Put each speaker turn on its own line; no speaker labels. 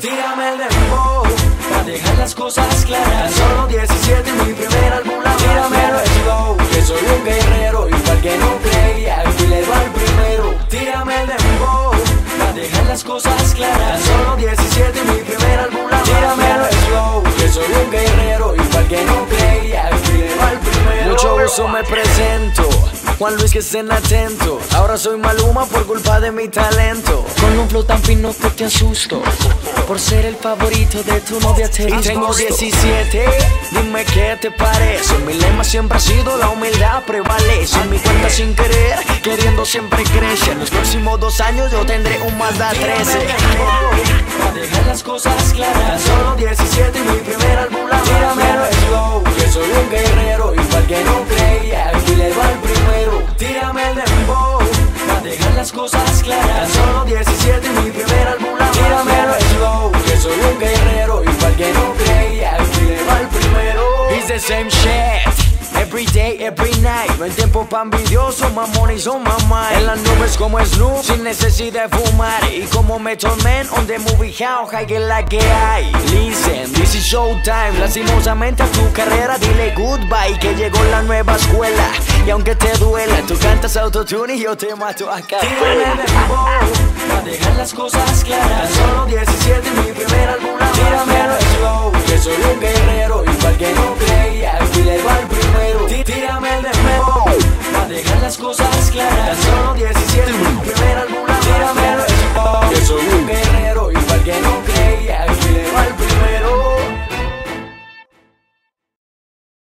Tírame el dembow, para dejar las cosas claras. Solo 17 mi primer álbum, la Tírame el slow, que soy un guerrero. Igual que no creía, y le va el primero. Tírame el dembow, para dejar las cosas claras. Solo 17 mi primer álbum, la Tírame el slow, que soy un guerrero. Igual que no creía, y le va el primero. Mucho gusto me presento. Juan Luis que estén atentos Ahora soy Maluma por culpa de mi talento.
Con un flow tan fino que te asusto. Por ser el favorito de tu novia te
Y tengo 17, dime qué te parece. Mi lema siempre ha sido la humildad prevalece. Mi cuenta sin querer, queriendo siempre crece. En los próximos dos años yo tendré un Mazda 13 same shit. Every day, every night. No hay tiempo pa' envidioso, mamón y son mamá En las nubes como Snoop, sin necesidad de fumar. Y como Method Man, on the movie how high que la que hay Listen, this is showtime. Lastimosamente a tu carrera dile goodbye Que llegó la nueva escuela. Y aunque te duela, tú cantas autotune y yo te mato acá. Tírame el dembow, pa' dejar las cosas claras las cosas claras. Solo 17